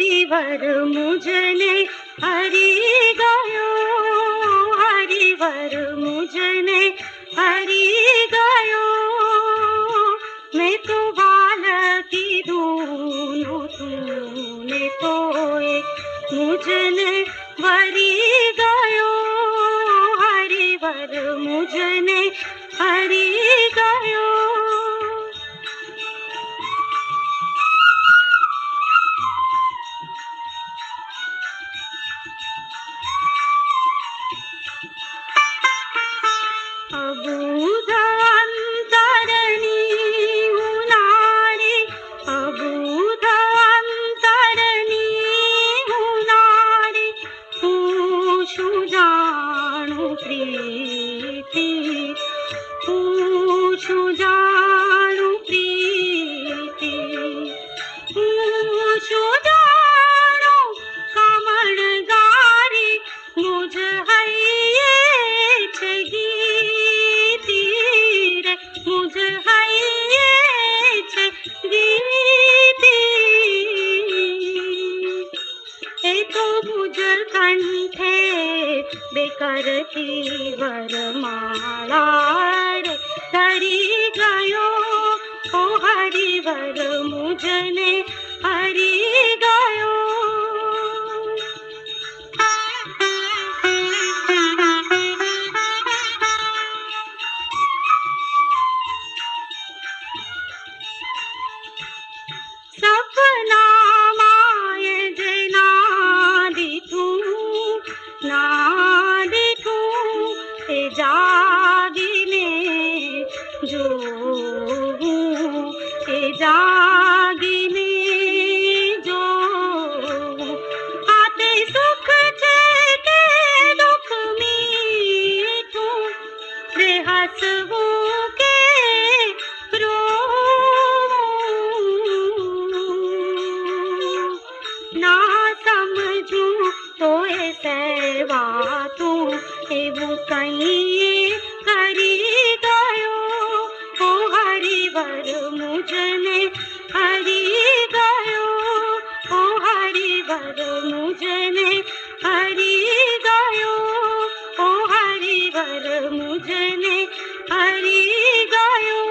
हरिवर मुझने हरि गयो हरिवर मुझने हरि गयो। मैं तो बालकी दूनो, तूने तो एक मुझने वरी गयो हरिवर मुझने सुदारु गारी, मुझ हइए छगीती रे। मुझ हइए छगीती ए तो गुजर बेकर की वरमाला। हरि गायो ओ हरि वर मुझने हरि सपना माय ना जा वो कहीं हरी गयो ओ हरी वर मुझने हरी गयो ओ हरी वर मुझने हरी गयो ओ हरी वर मुझने हरी गयो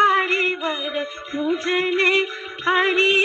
हरी वर मुझने हरी